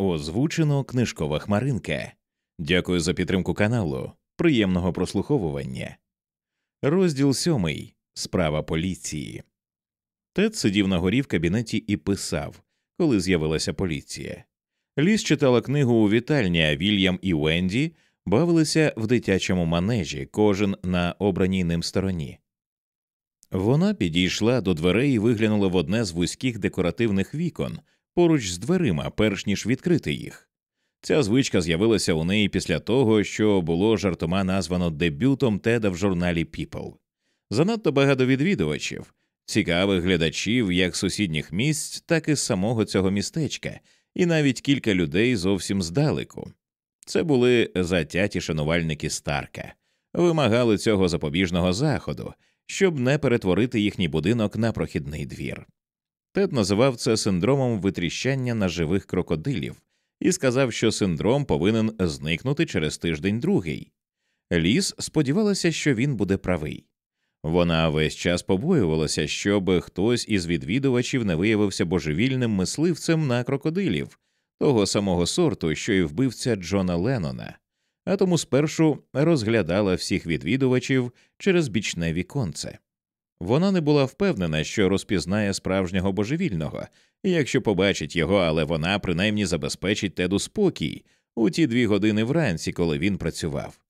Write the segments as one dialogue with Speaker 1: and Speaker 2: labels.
Speaker 1: Озвучено книжкова хмаринка. Дякую за підтримку каналу. Приємного прослуховування. Розділ сьомий. Справа поліції. Тед сидів на горі в кабінеті і писав, коли з'явилася поліція. Ліс читала книгу у вітальні, а Вільям і Венді бавилися в дитячому манежі, кожен на обраній ним стороні. Вона підійшла до дверей і виглянула в одне з вузьких декоративних вікон поруч з дверима, перш ніж відкрити їх. Ця звичка з'явилася у неї після того, що було жартома названо дебютом Теда в журналі People. Занадто багато відвідувачів, цікавих глядачів як сусідніх місць, так і самого цього містечка, і навіть кілька людей зовсім здалеку. Це були затяті шанувальники Старка, вимагали цього запобіжного заходу, щоб не перетворити їхній будинок на прохідний двір. Тед називав це синдромом витріщання на живих крокодилів і сказав, що синдром повинен зникнути через тиждень другий. Ліс сподівалася, що він буде правий. Вона весь час побоювалася, щоб хтось із відвідувачів не виявився божевільним мисливцем на крокодилів, того самого сорту, що й вбивця Джона Леннона, а тому спершу розглядала всіх відвідувачів через бічне віконце. Вона не була впевнена, що розпізнає справжнього божевільного, якщо побачить його, але вона принаймні забезпечить теду спокій у ті дві години вранці, коли він працював.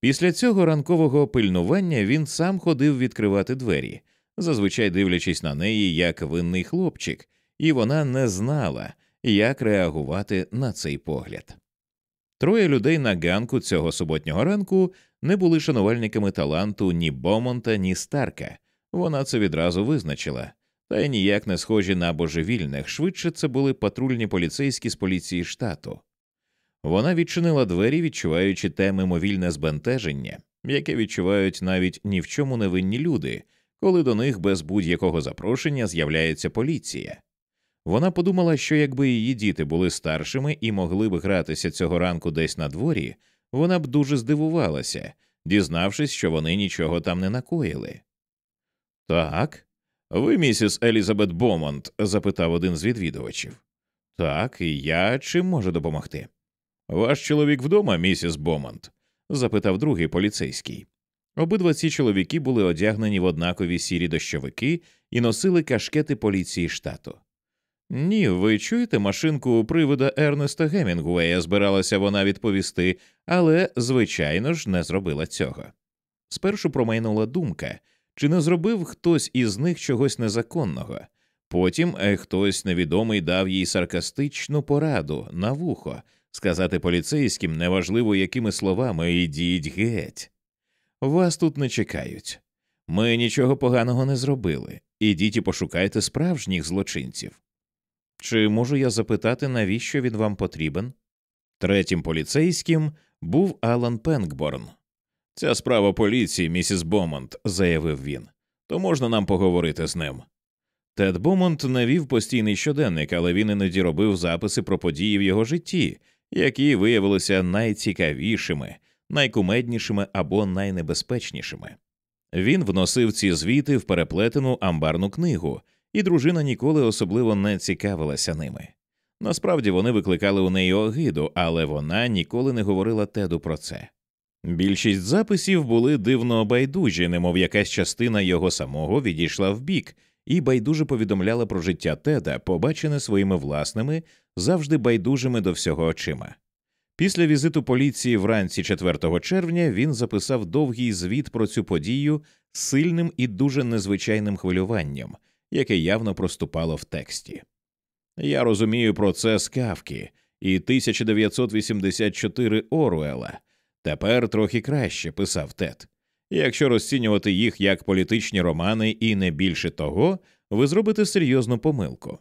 Speaker 1: Після цього ранкового пильнування він сам ходив відкривати двері, зазвичай дивлячись на неї як винний хлопчик, і вона не знала, як реагувати на цей погляд. Троє людей на ганку цього суботнього ранку не були шанувальниками таланту ні Бомонта, ні Старка. Вона це відразу визначила, та й ніяк не схожі на божевільних, швидше це були патрульні поліцейські з поліції штату. Вона відчинила двері, відчуваючи те мимовільне збентеження, яке відчувають навіть ні в чому невинні люди, коли до них без будь-якого запрошення з'являється поліція. Вона подумала, що якби її діти були старшими і могли б гратися цього ранку десь на дворі, вона б дуже здивувалася, дізнавшись, що вони нічого там не накоїли. Так, ви, місіс Елізабет Бомонт? запитав один з відвідувачів. Так, і я чим можу допомогти? Ваш чоловік вдома, місіс Бомонт? запитав другий поліцейський. Обидва ці чоловіки були одягнені в однакові сірі дощовики і носили кашкети поліції штату. Ні, ви чуєте машинку привода Ернеста Гемінгуея, збиралася вона відповісти, але, звичайно ж, не зробила цього. Спершу промайнула думка, чи не зробив хтось із них чогось незаконного. Потім хтось невідомий дав їй саркастичну пораду на вухо сказати поліцейським, неважливо якими словами ідіть геть. Вас тут не чекають. Ми нічого поганого не зробили. Ідіть і пошукайте справжніх злочинців. Чи можу я запитати, навіщо він вам потрібен? Третім поліцейським був Алан Пенкборн. Ця справа поліції, місіс Бомонт, заявив він, то можна нам поговорити з ним. Тед Бомонт не вів постійний щоденник, але він іноді робив записи про події в його житті, які виявилися найцікавішими, найкумеднішими або найнебезпечнішими. Він вносив ці звіти в переплетену амбарну книгу, і дружина ніколи особливо не цікавилася ними. Насправді вони викликали у неї огиду, але вона ніколи не говорила теду про це. Більшість записів були дивно байдужі, немов якась частина його самого відійшла вбік і байдуже повідомляла про життя теда, побачене своїми власними, завжди байдужими до всього очима. Після візиту поліції вранці 4 червня він записав довгий звіт про цю подію з сильним і дуже незвичайним хвилюванням, яке явно проступало в тексті. Я розумію про це з Кавки і 1984 Оруела. Тепер трохи краще, писав Тед. Якщо розцінювати їх як політичні романи і не більше того, ви зробите серйозну помилку.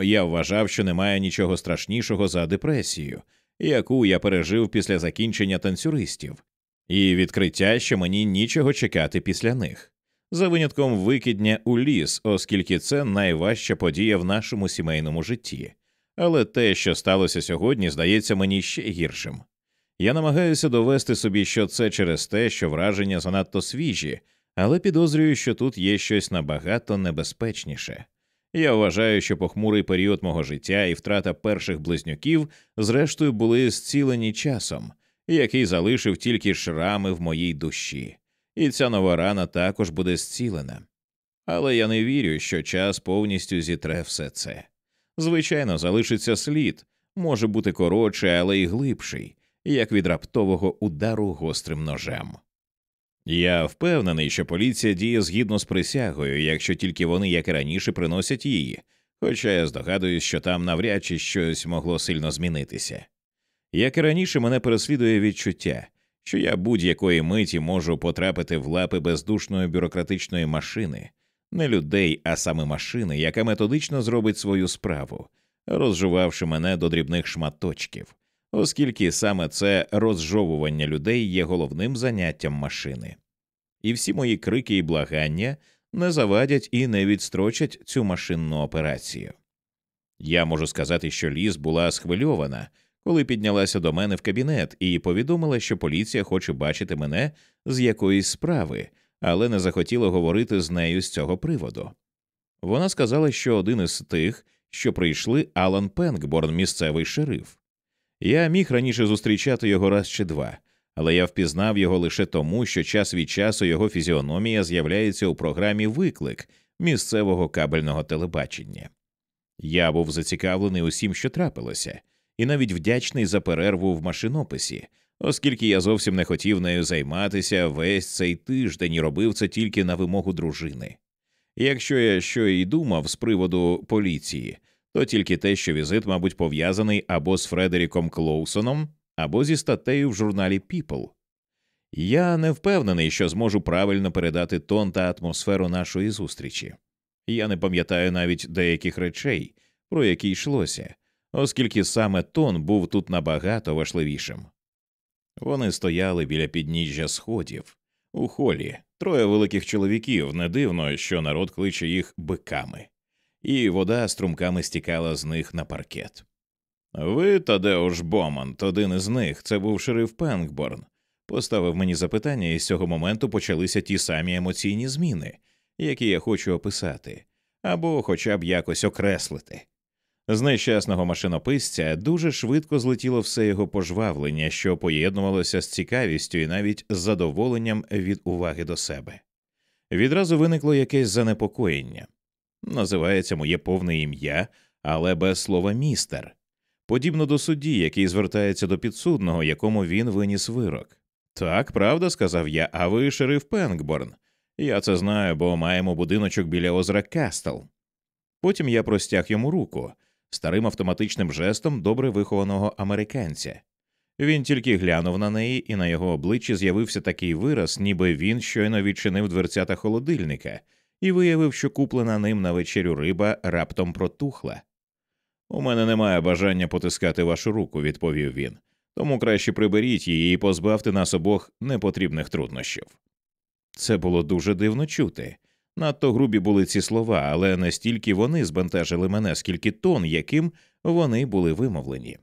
Speaker 1: Я вважав, що немає нічого страшнішого за депресію, яку я пережив після закінчення танцюристів, і відкриття, що мені нічого чекати після них за винятком викидня у ліс, оскільки це найважча подія в нашому сімейному житті. Але те, що сталося сьогодні, здається мені ще гіршим. Я намагаюся довести собі, що це через те, що враження занадто свіжі, але підозрюю, що тут є щось набагато небезпечніше. Я вважаю, що похмурий період мого життя і втрата перших близнюків, зрештою, були зцілені часом, який залишив тільки шрами в моїй душі, і ця нова рана також буде зцілена. Але я не вірю, що час повністю зітре все це. Звичайно, залишиться слід, може бути коротший, але й глибший, як від раптового удару гострим ножем. Я впевнений, що поліція діє згідно з присягою, якщо тільки вони, як і раніше, приносять її, хоча я здогадуюсь, що там навряд чи щось могло сильно змінитися. Як і раніше, мене переслідує відчуття, що я будь-якої миті можу потрапити в лапи бездушної бюрократичної машини, не людей, а саме машини, яка методично зробить свою справу, розжувавши мене до дрібних шматочків, оскільки саме це розжовування людей є головним заняттям машини. І всі мої крики і благання не завадять і не відстрочать цю машинну операцію. Я можу сказати, що ліс була схвильована, коли піднялася до мене в кабінет і повідомила, що поліція хоче бачити мене з якоїсь справи, але не захотіла говорити з нею з цього приводу. Вона сказала, що один із тих, що прийшли Алан Пенкборн, місцевий шериф. Я міг раніше зустрічати його раз чи два, але я впізнав його лише тому, що час від часу його фізіономія з'являється у програмі Виклик місцевого кабельного телебачення. Я був зацікавлений усім, що трапилося, і навіть вдячний за перерву в машинописі, оскільки я зовсім не хотів нею займатися весь цей тиждень і робив це тільки на вимогу дружини. Якщо я що й думав з приводу поліції, то тільки те, що візит, мабуть, пов'язаний або з Фредеріком Клоусоном, або зі статтею в журналі People. Я не впевнений, що зможу правильно передати тон та атмосферу нашої зустрічі. Я не пам'ятаю навіть деяких речей, про які йшлося, оскільки саме тон був тут набагато важливішим. Вони стояли біля підніжжя сходів у холі, троє великих чоловіків, не дивно, що народ кличе їх биками, і вода струмками стікала з них на паркет. Ви, Тадеуш Бомант, один із них, це був шериф Пенкборн, поставив мені запитання, і з цього моменту почалися ті самі емоційні зміни, які я хочу описати, або хоча б якось окреслити. З нещасного машинописця дуже швидко злетіло все його пожвавлення, що поєднувалося з цікавістю і навіть з задоволенням від уваги до себе. Відразу виникло якесь занепокоєння. Називається моє повне ім'я, але без слова містер, подібно до судді, який звертається до підсудного, якому він виніс вирок. Так, правда, сказав я, а ви шериф Пенкборн. Я це знаю, бо маємо будиночок біля озера Кастел. Потім я простяг йому руку старим автоматичним жестом добре вихованого американця. Він тільки глянув на неї, і на його обличчі з'явився такий вираз, ніби він щойно відчинив дверцята холодильника і виявив, що куплена ним на вечерю риба раптом протухла. У мене немає бажання потискати вашу руку, відповів він, тому краще приберіть її і позбавте нас обох непотрібних труднощів. Це було дуже дивно чути. Надто грубі були ці слова, але не стільки вони збентежили мене, скільки тон, яким вони були вимовлені.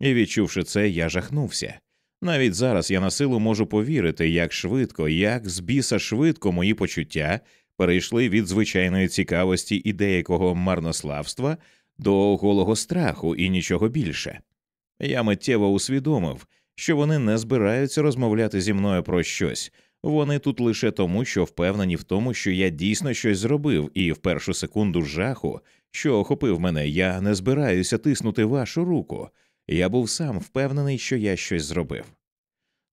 Speaker 1: І відчувши це, я жахнувся. Навіть зараз я на силу можу повірити, як швидко, як з біса швидко мої почуття перейшли від звичайної цікавості і деякого марнославства до голого страху і нічого більше. Я миттєво усвідомив, що вони не збираються розмовляти зі мною про щось. Вони тут лише тому, що впевнені в тому, що я дійсно щось зробив, і в першу секунду жаху, що охопив мене, я не збираюся тиснути вашу руку. Я був сам впевнений, що я щось зробив.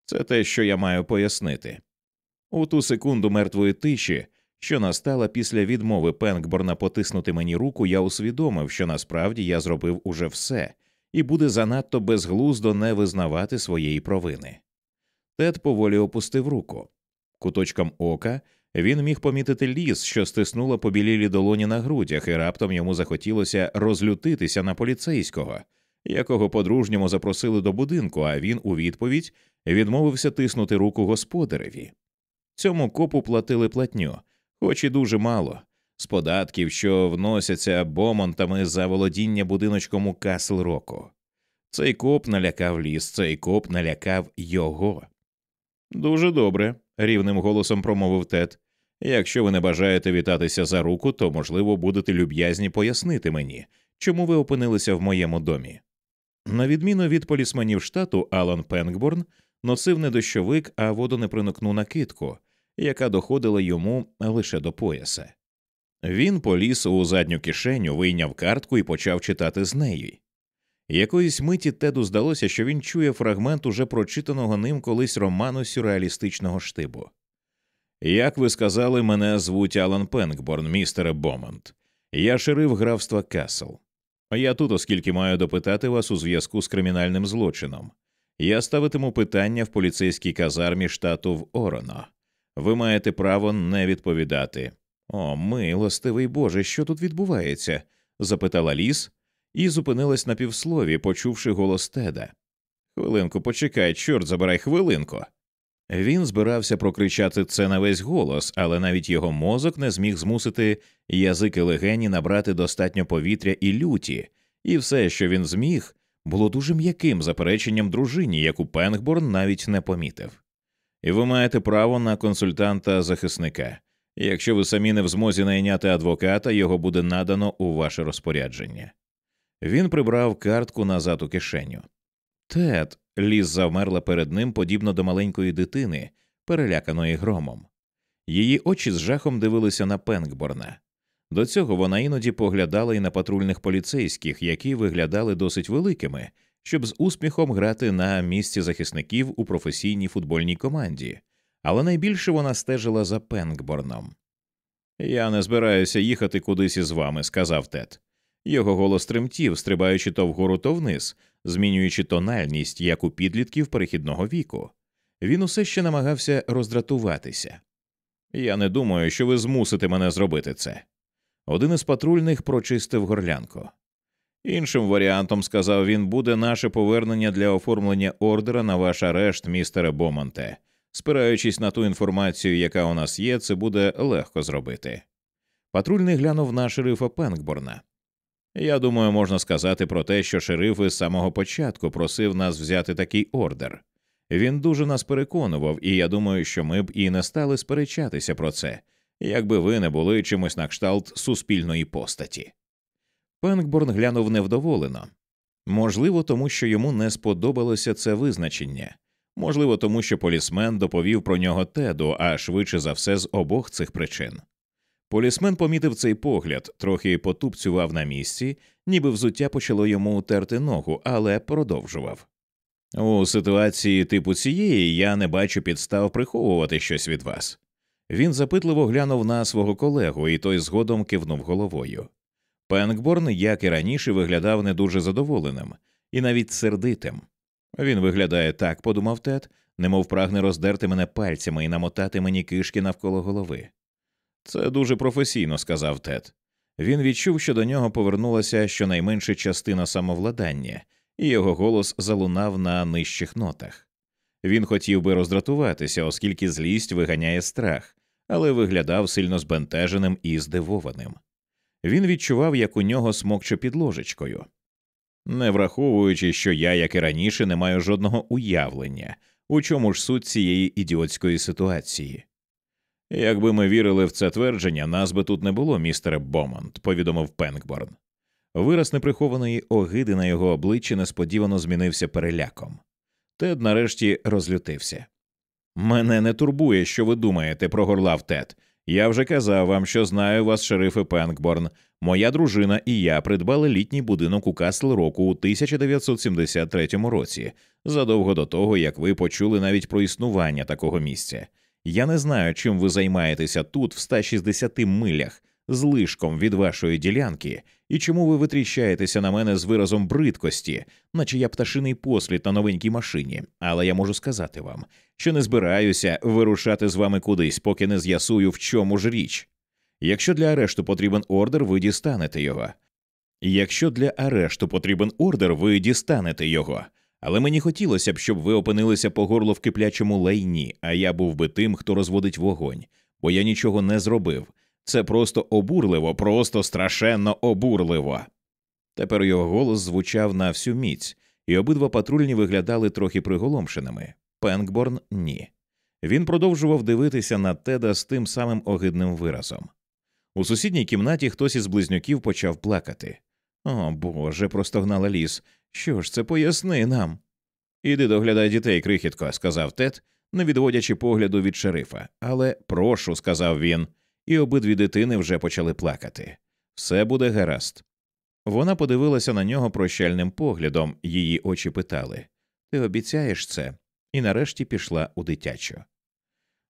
Speaker 1: Це те, що я маю пояснити. У ту секунду мертвої тиші, що настала після відмови Пенкборна потиснути мені руку, я усвідомив, що насправді я зробив уже все, і буде занадто безглуздо не визнавати своєї провини. Тед поволі опустив руку. Куточком ока він міг помітити ліс, що стиснула побілілі долоні на грудях, і раптом йому захотілося розлютитися на поліцейського, якого по-дружньому запросили до будинку, а він у відповідь відмовився тиснути руку господареві. Цьому копу платили платню, хоч і дуже мало, з податків, що вносяться бомонтами за володіння будиночком у Касл Року. Цей коп налякав ліс, цей коп налякав його. Дуже добре, рівним голосом промовив Тед. Якщо ви не бажаєте вітатися за руку, то, можливо, будете люб'язні пояснити мені, чому ви опинилися в моєму домі. На відміну від полісменів штату, Алан Пенкборн носив не дощовик, а водонепроникну накидку, яка доходила йому лише до пояса. Він поліз у задню кишеню, вийняв картку і почав читати з неї. Якоїсь миті Теду здалося, що він чує фрагмент уже прочитаного ним колись роману сюрреалістичного штибу. Як ви сказали, мене звуть Алан Пенкборн, містере Бомонт. Я шериф графства Касл. Я тут, оскільки маю допитати вас у зв'язку з кримінальним злочином. Я ставитиму питання в поліцейській казармі штату в Ороно. Ви маєте право не відповідати. О, милостивий Боже, що тут відбувається? запитала ліс і зупинилась на півслові, почувши голос Теда. Хвилинку, почекай, чорт забирай хвилинку. Він збирався прокричати це на весь голос, але навіть його мозок не зміг змусити язики легені набрати достатньо повітря і люті, і все, що він зміг, було дуже м'яким запереченням дружині, яку Пенгборн навіть не помітив. І ви маєте право на консультанта захисника. Якщо ви самі не в змозі найняти адвоката, його буде надано у ваше розпорядження. Він прибрав картку назад у кишеню. Тед, ліс завмерла перед ним, подібно до маленької дитини, переляканої громом. Її очі з жахом дивилися на Пенкборна. До цього вона іноді поглядала і на патрульних поліцейських, які виглядали досить великими, щоб з успіхом грати на місці захисників у професійній футбольній команді, але найбільше вона стежила за Пенкборном. Я не збираюся їхати кудись із вами, сказав Тед. Його голос тремтів, стрибаючи то вгору, то вниз, змінюючи тональність, як у підлітків перехідного віку. Він усе ще намагався роздратуватися. Я не думаю, що ви змусите мене зробити це. Один із патрульних прочистив горлянку. Іншим варіантом, сказав він, буде наше повернення для оформлення ордера на ваш арешт, містере Бомонте. Спираючись на ту інформацію, яка у нас є, це буде легко зробити. Патрульний глянув на шерифа Пенкборна. Я думаю, можна сказати про те, що шериф із самого початку просив нас взяти такий ордер. Він дуже нас переконував, і я думаю, що ми б і не стали сперечатися про це, якби ви не були чимось на кшталт суспільної постаті. Пенкборн глянув невдоволено можливо, тому що йому не сподобалося це визначення, можливо, тому що полісмен доповів про нього теду, а швидше за все з обох цих причин. Полісмен помітив цей погляд, трохи потупцював на місці, ніби взуття почало йому терти ногу, але продовжував. У ситуації типу цієї я не бачу підстав приховувати щось від вас. Він запитливо глянув на свого колегу, і той згодом кивнув головою. Пенкборн, як і раніше, виглядав не дуже задоволеним і навіть сердитим. Він виглядає так, подумав Тед, немов прагне роздерти мене пальцями і намотати мені кишки навколо голови. Це дуже професійно, сказав Тед. Він відчув, що до нього повернулася щонайменша частина самовладання, і його голос залунав на нижчих нотах. Він хотів би роздратуватися, оскільки злість виганяє страх, але виглядав сильно збентеженим і здивованим. Він відчував, як у нього смокче під ложечкою. Не враховуючи, що я, як і раніше, не маю жодного уявлення, у чому ж суть цієї ідіотської ситуації. Якби ми вірили в це твердження, нас би тут не було, містере Бомонт, повідомив Пенкборн. Вираз неприхованої огиди на його обличчі несподівано змінився переляком. Тед нарешті розлютився. Мене не турбує, що ви думаєте, прогорлав Тед. Я вже казав вам, що знаю вас, шерифи Пенкборн. Моя дружина і я придбали літній будинок у Касл Року у 1973 році, задовго до того, як ви почули навіть про існування такого місця. Я не знаю, чим ви займаєтеся тут, в 160 милях, з лишком від вашої ділянки, і чому ви витріщаєтеся на мене з виразом бридкості, наче я пташиний послід на новенькій машині. Але я можу сказати вам, що не збираюся вирушати з вами кудись, поки не з'ясую, в чому ж річ. Якщо для арешту потрібен ордер, ви дістанете його. Якщо для арешту потрібен ордер, ви дістанете його. Але мені хотілося б, щоб ви опинилися по горло в киплячому лайні, а я був би тим, хто розводить вогонь, бо я нічого не зробив. Це просто обурливо, просто страшенно обурливо. Тепер його голос звучав на всю міць, і обидва патрульні виглядали трохи приголомшеними. Пенкборн ні. Він продовжував дивитися на теда з тим самим огидним виразом. У сусідній кімнаті хтось із близнюків почав плакати. О Боже, простогнала ліс. Що ж це поясни нам? Іди доглядай дітей, крихітко, сказав Тед, не відводячи погляду від шерифа. Але прошу, сказав він, і обидві дитини вже почали плакати. Все буде гаразд. Вона подивилася на нього прощальним поглядом, її очі питали Ти обіцяєш це? І нарешті пішла у дитячу.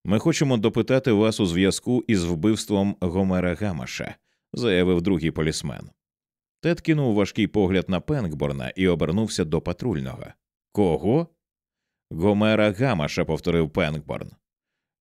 Speaker 1: Ми хочемо допитати вас у зв'язку із вбивством Гомера Гамаша, заявив другий полісмен. Тед кинув важкий погляд на Пенкборна і обернувся до патрульного. Кого? Гомера Гамаша, повторив Пенкборн.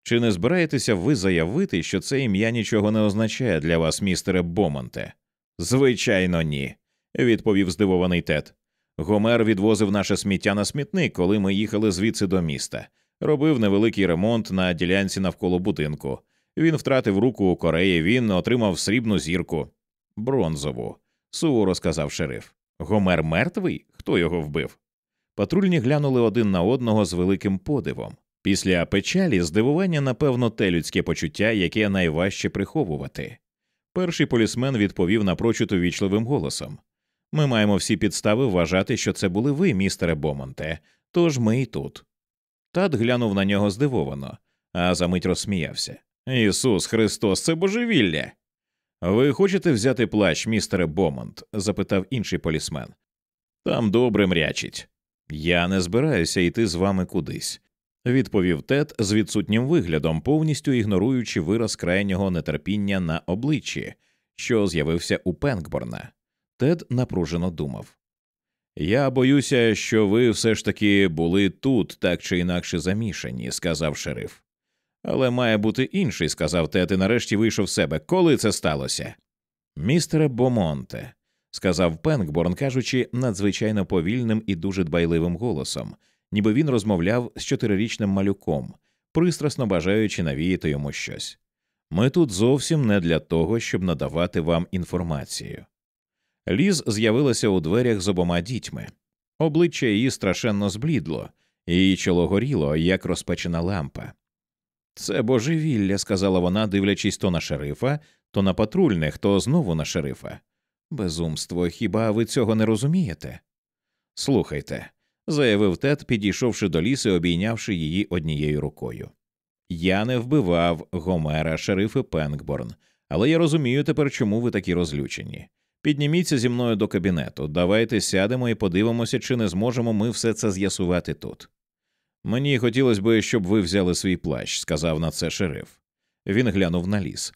Speaker 1: Чи не збираєтеся ви заявити, що це ім'я нічого не означає для вас, містере Бомонте? Звичайно, ні, відповів здивований Тед. Гомер відвозив наше сміття на смітник, коли ми їхали звідси до міста, робив невеликий ремонт на ділянці навколо будинку. Він втратив руку у Кореї, він отримав срібну зірку. Бронзову, суворо сказав шериф. Гомер мертвий? Хто його вбив? Патрульні глянули один на одного з великим подивом. Після печалі здивування, напевно, те людське почуття, яке найважче приховувати. Перший полісмен відповів напрочуд увічливим голосом Ми маємо всі підстави вважати, що це були ви, містере Бомонте, тож ми і тут. Тат глянув на нього здивовано, а за мить розсміявся. Ісус Христос, це божевілля. Ви хочете взяти плащ, містере Бомонт? запитав інший полісмен. Там добре мрячить. Я не збираюся йти з вами кудись, відповів Тед з відсутнім виглядом, повністю ігноруючи вираз крайнього нетерпіння на обличчі, що з'явився у Пенкборна. Тед напружено думав. Я боюся, що ви все ж таки були тут так чи інакше замішані, сказав шериф. Але має бути інший, сказав Тед, і нарешті вийшов з себе. Коли це сталося? Містере Бомонте, сказав Пенкборн, кажучи надзвичайно повільним і дуже дбайливим голосом, ніби він розмовляв з чотирирічним малюком, пристрасно бажаючи навіяти йому щось. Ми тут зовсім не для того, щоб надавати вам інформацію. Ліз з'явилася у дверях з обома дітьми. Обличчя її страшенно зблідло, її чоло горіло, як розпечена лампа. Це божевілля, сказала вона, дивлячись то на шерифа, то на патрульних, то знову на шерифа. Безумство, хіба ви цього не розумієте? Слухайте, заявив Тед, підійшовши до ліси, обійнявши її однією рукою. Я не вбивав Гомера, шерифи Пенкборн, але я розумію тепер, чому ви такі розлючені. Підніміться зі мною до кабінету, давайте сядемо і подивимося, чи не зможемо ми все це з'ясувати тут. Мені хотілося б, щоб ви взяли свій плащ, сказав на це шериф. Він глянув на ліс.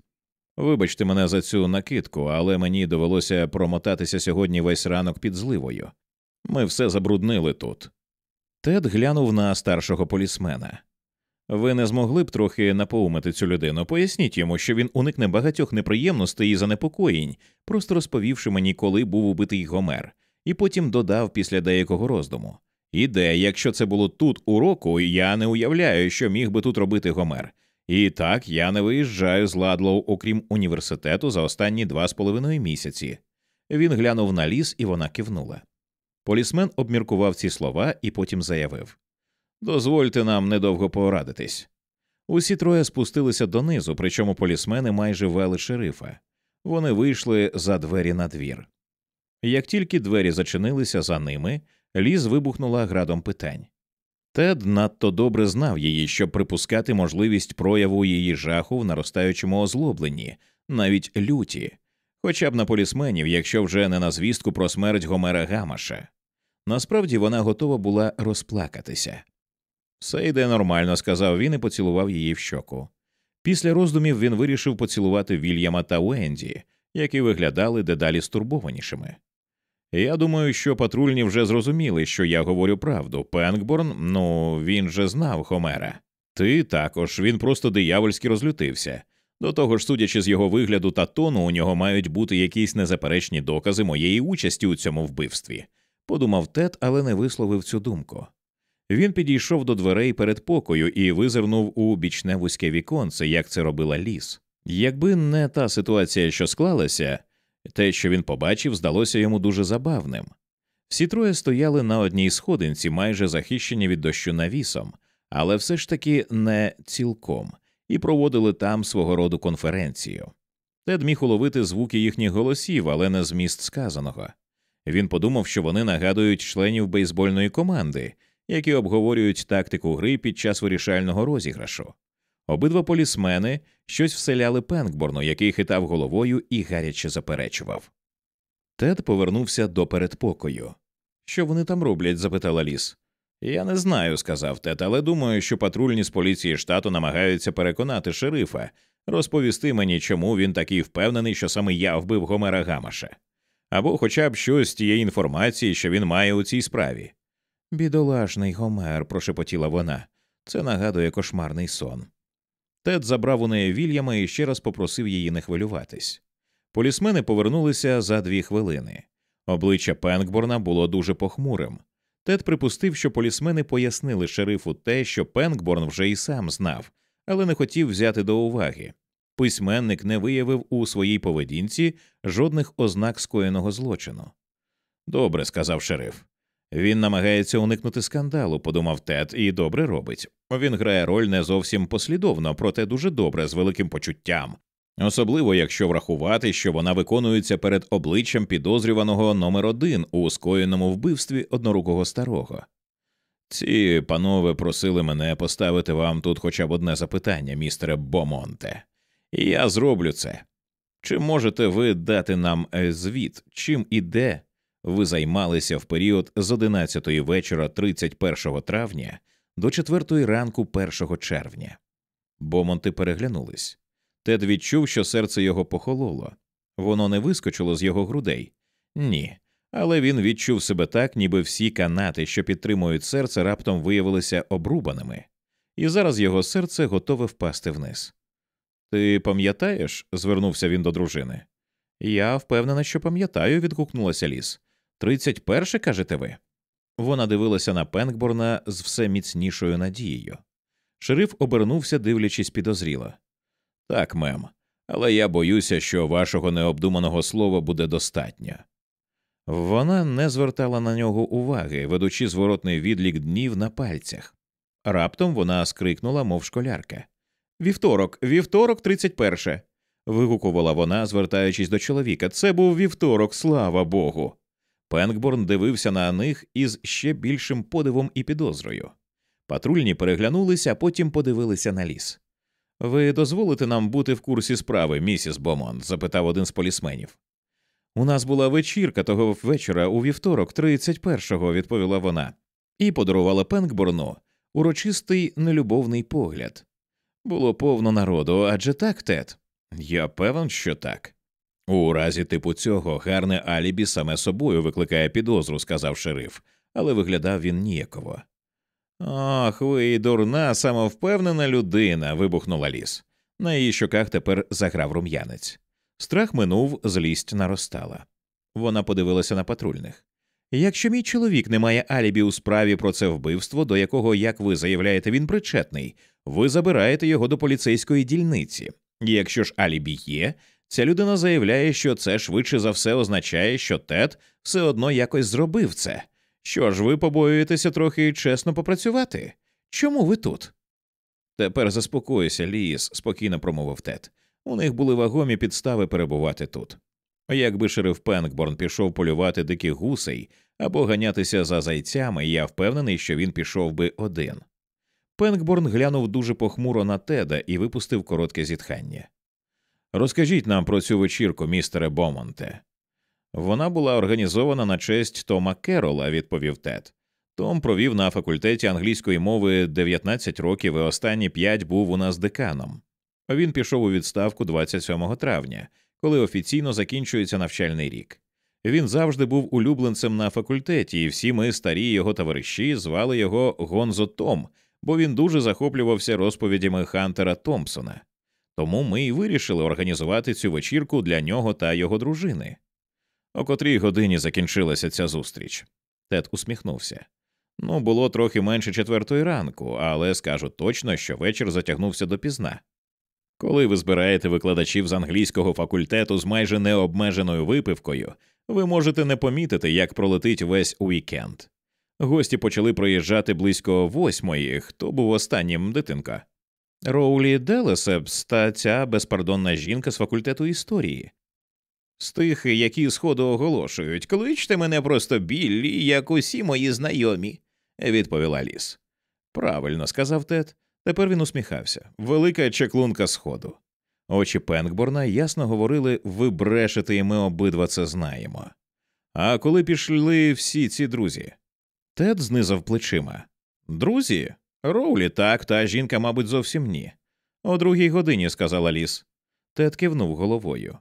Speaker 1: Вибачте мене за цю накидку, але мені довелося промотатися сьогодні весь ранок під зливою. Ми все забруднили тут. Тед глянув на старшого полісмена. Ви не змогли б трохи напоумити цю людину. Поясніть йому, що він уникне багатьох неприємностей і занепокоєнь, просто розповівши мені, коли був убитий Гомер, і потім додав після деякого роздуму. І де, якщо це було тут у року, я не уявляю, що міг би тут робити Гомер. І так я не виїжджаю з Ладлоу, окрім університету, за останні два з половиною місяці. Він глянув на ліс, і вона кивнула. Полісмен обміркував ці слова і потім заявив Дозвольте нам недовго порадитись. Усі троє спустилися донизу, причому полісмени майже вели шерифа. Вони вийшли за двері на двір. Як тільки двері зачинилися за ними, ліс вибухнула градом питань. Тед надто добре знав її, щоб припускати можливість прояву її жаху в наростаючому озлобленні, навіть люті, хоча б на полісменів, якщо вже не на звістку про смерть Гомера Гамаша. Насправді вона готова була розплакатися. Все йде нормально, сказав він і поцілував її в щоку. Після роздумів він вирішив поцілувати Вільяма та Уенді, які виглядали дедалі стурбованішими. Я думаю, що патрульні вже зрозуміли, що я говорю правду. Пенкборн, ну він же знав Хомера. Ти також він просто диявольськи розлютився. До того ж, судячи з його вигляду та тону, у нього мають бути якісь незаперечні докази моєї участі у цьому вбивстві. Подумав Тед, але не висловив цю думку. Він підійшов до дверей перед покою і визирнув у бічне вузьке віконце, як це робила ліс. Якби не та ситуація, що склалася, те, що він побачив, здалося йому дуже забавним. Всі троє стояли на одній сходинці, майже захищені від дощу навісом, але все ж таки не цілком, і проводили там свого роду конференцію. Тед міг уловити звуки їхніх голосів, але не зміст сказаного. Він подумав, що вони нагадують членів бейсбольної команди, які обговорюють тактику гри під час вирішального розіграшу. Обидва полісмени щось вселяли Пенкборну, який хитав головою і гаряче заперечував. Тед повернувся до передпокою. Що вони там роблять? запитала ліс. Я не знаю, сказав Тед, але думаю, що патрульні з поліції штату намагаються переконати шерифа, розповісти мені, чому він такий впевнений, що саме я вбив Гомера Гамаша, або хоча б щось з тієї інформації, що він має у цій справі. Бідолашний Гомер, прошепотіла вона. Це нагадує кошмарний сон. Тед забрав у неї Вільяма і ще раз попросив її не хвилюватись. Полісмени повернулися за дві хвилини. Обличчя Пенкборна було дуже похмурим. Тед припустив, що полісмени пояснили шерифу те, що Пенкборн вже і сам знав, але не хотів взяти до уваги. Письменник не виявив у своїй поведінці жодних ознак скоєного злочину. Добре, сказав шериф. Він намагається уникнути скандалу, подумав Тед, і добре робить. Він грає роль не зовсім послідовно, проте дуже добре з великим почуттям, особливо якщо врахувати, що вона виконується перед обличчям підозрюваного номер один у скоєному вбивстві однорукого старого. Ці панове просили мене поставити вам тут хоча б одне запитання, містере Бомонте, і я зроблю це. Чи можете ви дати нам е, звіт, чим і де ви займалися в період з 11 вечора 31 травня до 4 ранку 1 червня? Бомонти переглянулись. Тед відчув, що серце його похололо. Воно не вискочило з його грудей. Ні. Але він відчув себе так, ніби всі канати, що підтримують серце, раптом виявилися обрубаними, і зараз його серце готове впасти вниз. Ти пам'ятаєш? звернувся він до дружини. Я впевнена, що пам'ятаю, відгукнулася ліс. Тридцять перше, кажете ви? Вона дивилася на Пенкборна з все міцнішою надією. Шериф обернувся, дивлячись підозріло. Так, мем, але я боюся, що вашого необдуманого слова буде достатньо. Вона не звертала на нього уваги, ведучи зворотний відлік днів на пальцях. Раптом вона скрикнула, мов школярка. Вівторок, вівторок, тридцять перше. вигукувала вона, звертаючись до чоловіка. Це був вівторок, слава Богу. Пенкборн дивився на них із ще більшим подивом і підозрою. Патрульні переглянулися, а потім подивилися на ліс. Ви дозволите нам бути в курсі справи, місіс Бомонт? запитав один з полісменів. У нас була вечірка того вечора у вівторок, 31-го», – відповіла вона, і подарувала Пенкборну урочистий нелюбовний погляд. Було повно народу, адже так, Тед? Я певен, що так. У разі типу цього гарне алібі саме собою викликає підозру, сказав шериф, але виглядав він ніяково. Ах, ви дурна, самовпевнена людина. вибухнула ліс. На її щоках тепер заграв рум'янець. Страх минув, злість наростала. Вона подивилася на патрульних. Якщо мій чоловік не має алібі у справі про це вбивство, до якого, як ви заявляєте, він причетний, ви забираєте його до поліцейської дільниці. Якщо ж алібі є, ця людина заявляє, що це швидше за все означає, що Тед все одно якось зробив це. Що ж, ви побоюєтеся трохи чесно попрацювати? Чому ви тут? Тепер заспокойся, Ліс, спокійно промовив Тед. У них були вагомі підстави перебувати тут. Якби шериф Пенкборн пішов полювати диких гусей або ганятися за зайцями, я впевнений, що він пішов би один. Пенкборн глянув дуже похмуро на Теда і випустив коротке зітхання. Розкажіть нам про цю вечірку, містере Бомонте. Вона була організована на честь Тома Керола, відповів Тед. Том провів на факультеті англійської мови 19 років і останні п'ять був у нас деканом. Він пішов у відставку 27 травня, коли офіційно закінчується навчальний рік. Він завжди був улюбленцем на факультеті, і всі ми, старі його товариші, звали його Гонзо Том, бо він дуже захоплювався розповідями Хантера Томпсона. Тому ми й вирішили організувати цю вечірку для нього та його дружини. О котрій годині закінчилася ця зустріч. Тед усміхнувся. Ну, було трохи менше четвертої ранку, але скажу точно, що вечір затягнувся допізна. Коли ви збираєте викладачів з англійського факультету з майже необмеженою випивкою, ви можете не помітити, як пролетить весь уікенд. Гості почали приїжджати близько восьмої. Хто був останнім дитинка? Роулі Делесепс та ця безпардонна жінка з факультету історії. З тих, які сходу оголошують, кличте мене просто Біллі, як усі мої знайомі, відповіла Ліз. Правильно, сказав Тед. Тепер він усміхався. Велика чеклунка сходу. Очі Пенкборна ясно говорили ви брешете, і ми обидва це знаємо. А коли пішли всі ці друзі? Тед знизав плечима. Друзі? Роулі так, та жінка, мабуть, зовсім ні. О другій годині, сказала ліс. Тед кивнув головою.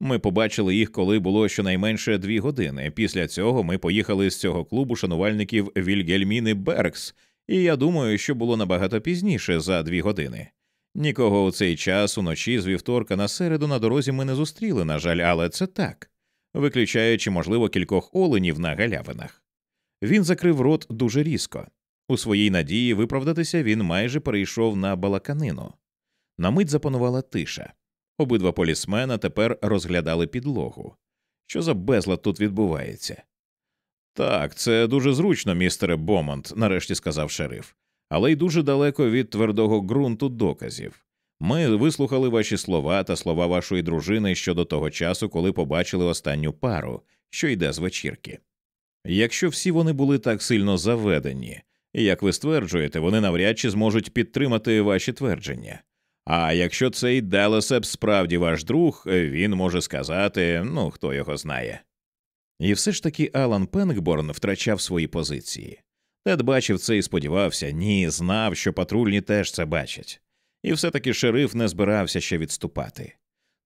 Speaker 1: Ми побачили їх, коли було щонайменше дві години. Після цього ми поїхали з цього клубу шанувальників Вільгельміни Беркс, і я думаю, що було набагато пізніше за дві години. Нікого у цей час уночі з вівторка на середу на дорозі ми не зустріли, на жаль, але це так, виключаючи, можливо, кількох оленів на галявинах. Він закрив рот дуже різко. У своїй надії виправдатися він майже перейшов на балаканину. На мить запанувала тиша. Обидва полісмена тепер розглядали підлогу. Що за безлад тут відбувається? Так, це дуже зручно, містере Бомонт, нарешті сказав шериф, але й дуже далеко від твердого ґрунту доказів. Ми вислухали ваші слова та слова вашої дружини щодо того часу, коли побачили останню пару, що йде з вечірки. Якщо всі вони були так сильно заведені, як ви стверджуєте, вони навряд чи зможуть підтримати ваші твердження. А якщо цей Делесеп справді ваш друг, він може сказати ну хто його знає. І все ж таки Алан Пенкборн втрачав свої позиції. Тед бачив це і сподівався, ні, знав, що патрульні теж це бачать. І все таки шериф не збирався ще відступати.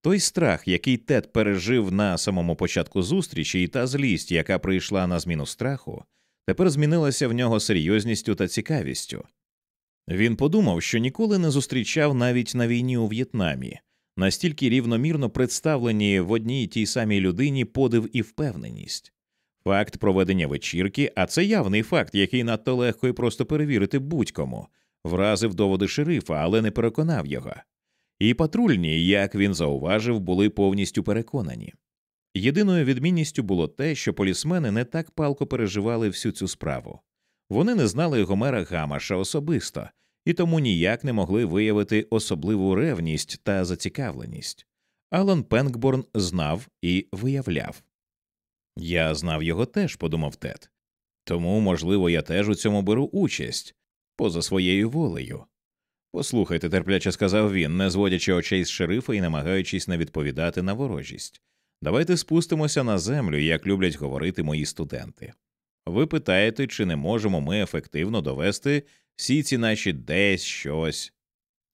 Speaker 1: Той страх, який Тед пережив на самому початку зустрічі, і та злість, яка прийшла на зміну страху, тепер змінилася в нього серйозністю та цікавістю. Він подумав, що ніколи не зустрічав навіть на війні у В'єтнамі, настільки рівномірно представлені в одній тій самій людині подив і впевненість. Факт проведення вечірки, а це явний факт, який надто легко і просто перевірити будь-кому, вразив доводи шерифа, але не переконав його. І патрульні, як він зауважив, були повністю переконані. Єдиною відмінністю було те, що полісмени не так палко переживали всю цю справу. Вони не знали Гомера Гамаша особисто і тому ніяк не могли виявити особливу ревність та зацікавленість. Алан Пенкборн знав і виявляв. Я знав його теж, подумав Тед. Тому, можливо, я теж у цьому беру участь поза своєю волею. Послухайте, терпляче сказав він, не зводячи очей з шерифа і намагаючись не відповідати на ворожість. Давайте спустимося на землю, як люблять говорити мої студенти. Ви питаєте, чи не можемо ми ефективно довести всі ці наші десь щось.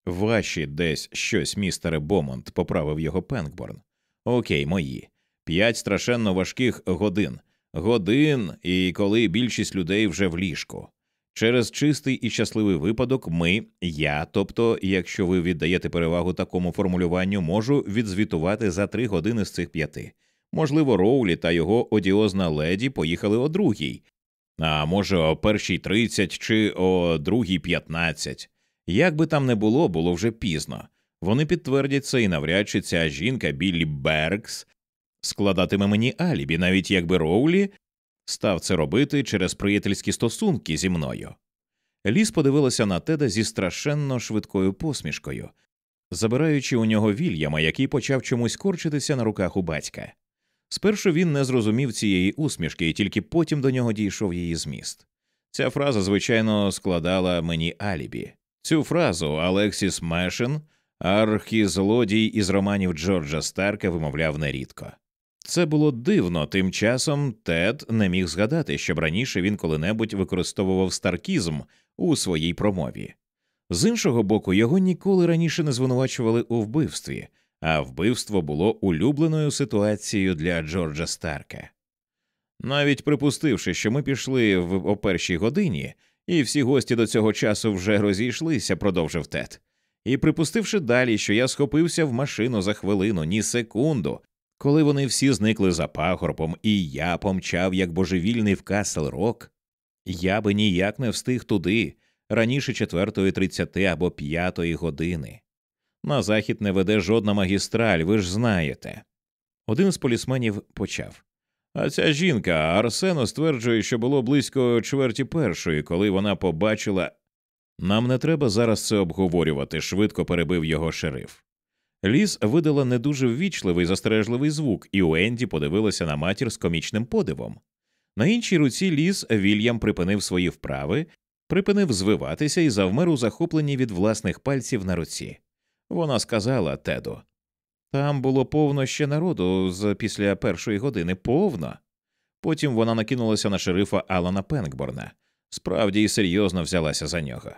Speaker 1: Ваші десь щось, містере Бомонт, поправив його Пенкборн. Окей, мої. П'ять страшенно важких годин. Годин, і коли більшість людей вже в ліжку. Через чистий і щасливий випадок, ми, я, тобто, якщо ви віддаєте перевагу такому формулюванню, можу відзвітувати за три години з цих п'яти. Можливо, Роулі та його одіозна леді поїхали о другій, а може, о першій тридцять чи о другій п'ятнадцять. Як би там не було, було вже пізно. Вони підтвердять це і навряд чи ця жінка Біллі Беркс складатиме мені алібі, навіть якби Роулі став це робити через приятельські стосунки зі мною. Ліс подивилася на Теда зі страшенно швидкою посмішкою, забираючи у нього Вільяма, який почав чомусь корчитися на руках у батька. Спершу він не зрозумів цієї усмішки, і тільки потім до нього дійшов її зміст. Ця фраза, звичайно, складала мені алібі. Цю фразу Алексіс Мешин, архізлодій із романів Джорджа Старка, вимовляв нерідко. Це було дивно, тим часом Тед не міг згадати, щоб раніше він коли-небудь використовував старкізм у своїй промові. З іншого боку, його ніколи раніше не звинувачували у вбивстві, а вбивство було улюбленою ситуацією для Джорджа Старка. Навіть припустивши, що ми пішли в о першій годині, і всі гості до цього часу вже розійшлися, продовжив Тед. І припустивши далі, що я схопився в машину за хвилину, ні секунду, коли вони всі зникли за пагорбом, і я помчав як божевільний в Касл Рок, я би ніяк не встиг туди раніше четвертої тридцяти або п'ятої години. На захід не веде жодна магістраль, ви ж знаєте. Один з полісменів почав. А ця жінка Арсено стверджує, що було близько чверті першої, коли вона побачила. Нам не треба зараз це обговорювати, швидко перебив його шериф. Ліс видала не дуже ввічливий застережливий звук, і Уенді подивилася на матір з комічним подивом. На іншій руці ліс Вільям припинив свої вправи, припинив звиватися і завмер у захопленні від власних пальців на руці. Вона сказала Теду там було повно ще народу з після першої години, повно. Потім вона накинулася на шерифа Алана Пенкборна, справді і серйозно взялася за нього.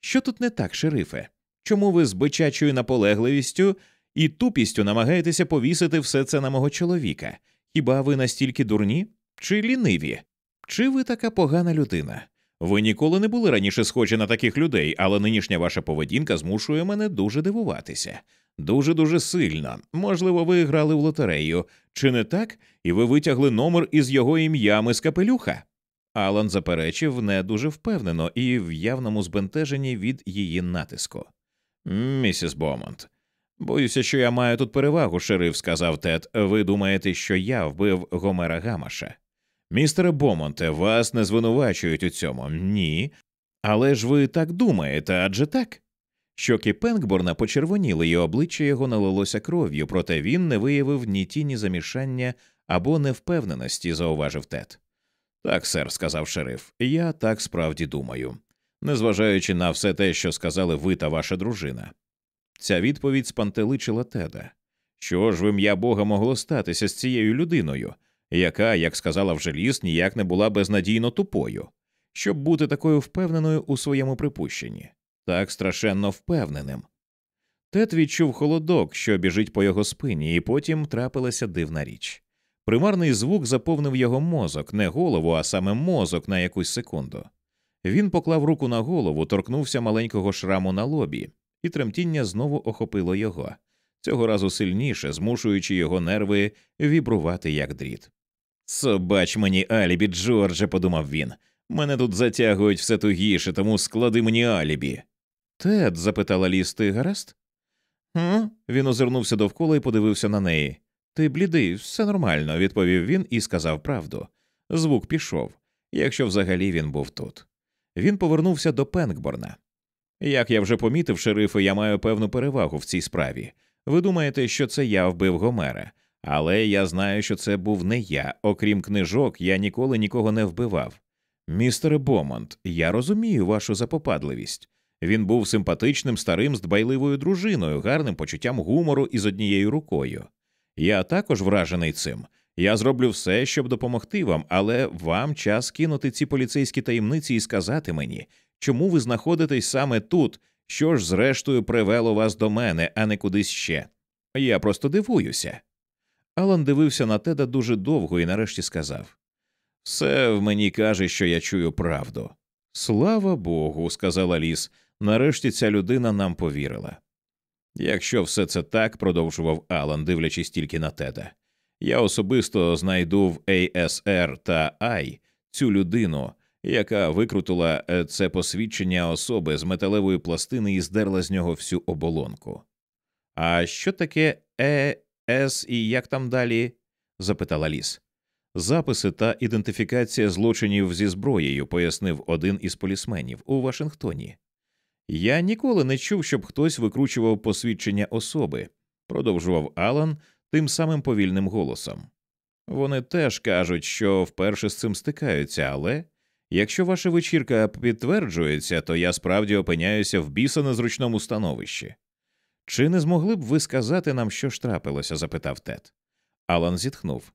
Speaker 1: Що тут не так, шерифе? Чому ви з бичачою наполегливістю і тупістю намагаєтеся повісити все це на мого чоловіка? Хіба ви настільки дурні? Чи ліниві? Чи ви така погана людина? Ви ніколи не були раніше схожі на таких людей, але нинішня ваша поведінка змушує мене дуже дивуватися. Дуже дуже сильно. Можливо, ви грали в лотерею, чи не так? І ви витягли номер із його ім'ями з капелюха. Алан заперечив не дуже впевнено і в явному збентеженні від її натиску. Місіс Бомонт, боюся, що я маю тут перевагу, шериф, сказав Тед. Ви думаєте, що я вбив Гомера Гамаша? Містере Бомонте, вас не звинувачують у цьому. Ні. Але ж ви так думаєте, адже так? Щоки Пенкборна почервоніли, і обличчя його налилося кров'ю, проте він не виявив ні тіні замішання або невпевненості, зауважив Тед. Так, сер, сказав шериф, я так справді думаю, незважаючи на все те, що сказали ви та ваша дружина. Ця відповідь спантеличила Теда. Що ж в ім'я Бога могло статися з цією людиною, яка, як сказала вже ліс, ніяк не була безнадійно тупою, щоб бути такою впевненою у своєму припущенні, так страшенно впевненим. Тед відчув холодок, що біжить по його спині, і потім трапилася дивна річ. Примарний звук заповнив його мозок, не голову, а саме мозок на якусь секунду. Він поклав руку на голову, торкнувся маленького шраму на лобі, і тремтіння знову охопило його, цього разу сильніше, змушуючи його нерви вібрувати як дріт. Собач мені алібі, Джордже, подумав він. Мене тут затягують все тугіше, тому склади мені алібі. Тед, запитала ліс, ти гаразд? «Хм?» Він озирнувся довкола і подивився на неї. Ти блідий, все нормально, відповів він і сказав правду. Звук пішов, якщо взагалі він був тут. Він повернувся до Пенкборна. Як я вже помітив, шерифе, я маю певну перевагу в цій справі. Ви думаєте, що це я вбив Гомера, але я знаю, що це був не я. Окрім книжок, я ніколи нікого не вбивав. Містере Бомонт, я розумію вашу запопадливість. Він був симпатичним старим з дбайливою дружиною, гарним почуттям гумору і з однією рукою. Я також вражений цим. Я зроблю все, щоб допомогти вам, але вам час кинути ці поліцейські таємниці і сказати мені, чому ви знаходитесь саме тут, що ж, зрештою, привело вас до мене, а не кудись ще. Я просто дивуюся. Алан дивився на Теда дуже довго і нарешті сказав Все в мені каже, що я чую правду. Слава Богу, сказала ліс. Нарешті ця людина нам повірила. Якщо все це так, продовжував Алан, дивлячись тільки на Теда, я особисто знайду в ASR та I цю людину, яка викрутила е, це посвідчення особи з металевої пластини і здерла з нього всю оболонку. А що таке ЕС і як там далі? запитала ліс. Записи та ідентифікація злочинів зі зброєю, пояснив один із полісменів у Вашингтоні. Я ніколи не чув, щоб хтось викручував посвідчення особи, продовжував Алан тим самим повільним голосом. Вони теж кажуть, що вперше з цим стикаються, але якщо ваша вечірка підтверджується, то я справді опиняюся в біса незручному становищі. Чи не змогли б ви сказати нам, що ж трапилося? запитав Тед. Алан зітхнув.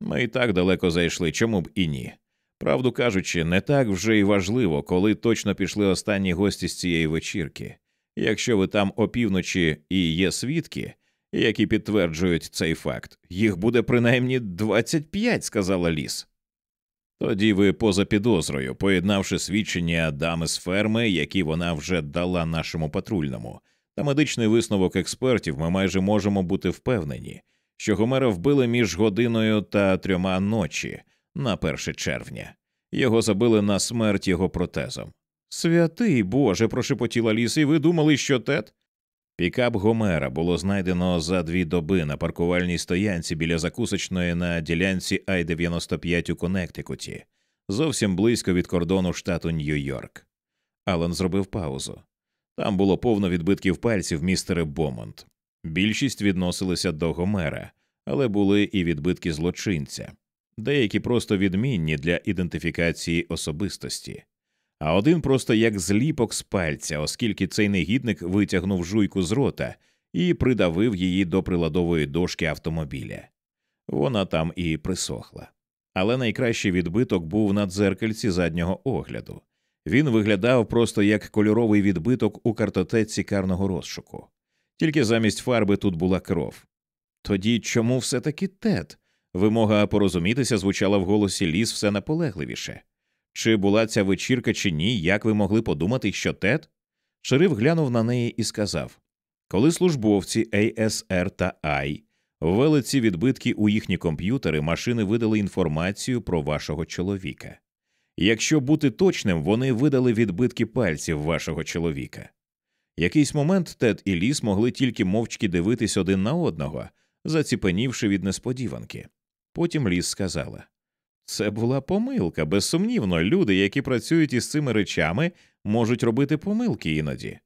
Speaker 1: Ми і так далеко зайшли, чому б і ні. Правду кажучи, не так вже й важливо, коли точно пішли останні гості з цієї вечірки. Якщо ви там опівночі і є свідки, які підтверджують цей факт, їх буде принаймні 25, сказала ліс. Тоді ви поза підозрою, поєднавши свідчення дами з ферми, які вона вже дала нашому патрульному, та медичний висновок експертів, ми майже можемо бути впевнені, що Гомера вбили між годиною та трьома ночі на 1 червня. Його забили на смерть його протезом. Святий Боже, прошепотіла ліс, і ви думали, що тет? Пікап Гомера було знайдено за дві доби на паркувальній стоянці біля закусочної на ділянці Ай 95 у Коннектикуті, зовсім близько від кордону штату Нью-Йорк. Алан зробив паузу. Там було повно відбитків пальців містере Бомонт. Більшість відносилися до Гомера, але були і відбитки злочинця, деякі просто відмінні для ідентифікації особистості, а один просто як зліпок з пальця, оскільки цей негідник витягнув жуйку з рота і придавив її до приладової дошки автомобіля. Вона там і присохла. Але найкращий відбиток був на дзеркальці заднього огляду. Він виглядав просто як кольоровий відбиток у картотеці карного розшуку. Тільки замість фарби тут була кров. Тоді чому все таки тет? Вимога порозумітися звучала в голосі ліс все наполегливіше. Чи була ця вечірка, чи ні, як ви могли подумати, що тет? Шериф глянув на неї і сказав Коли службовці ASR та I ввели ці відбитки у їхні комп'ютери, машини видали інформацію про вашого чоловіка. Якщо бути точним, вони видали відбитки пальців вашого чоловіка. Якийсь момент Тед і Ліс могли тільки мовчки дивитись один на одного, заціпенівши від несподіванки. Потім Ліс сказала це була помилка. Безсумнівно, люди, які працюють із цими речами, можуть робити помилки іноді.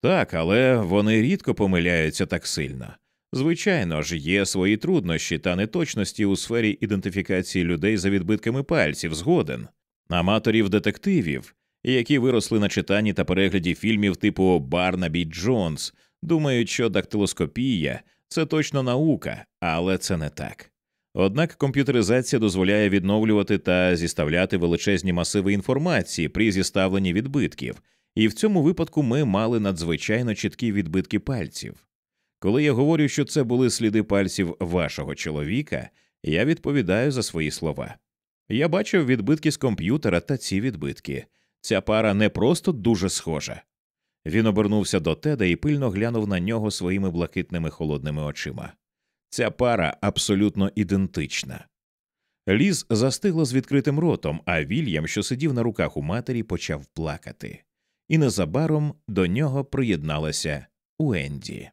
Speaker 1: Так, але вони рідко помиляються так сильно. Звичайно ж, є свої труднощі та неточності у сфері ідентифікації людей за відбитками пальців згоден, аматорів детективів, які виросли на читанні та перегляді фільмів типу Барнабі Джонс, думають, що дактилоскопія це точно наука, але це не так. Однак комп'ютеризація дозволяє відновлювати та зіставляти величезні масиви інформації при зіставленні відбитків, і в цьому випадку ми мали надзвичайно чіткі відбитки пальців. Коли я говорю, що це були сліди пальців вашого чоловіка, я відповідаю за свої слова. Я бачив відбитки з комп'ютера та ці відбитки. Ця пара не просто дуже схожа. Він обернувся до Теда і пильно глянув на нього своїми блакитними холодними очима. Ця пара абсолютно ідентична. Ліз застигла з відкритим ротом, а Вільям, що сидів на руках у матері, почав плакати, і незабаром до нього приєдналася Уенді.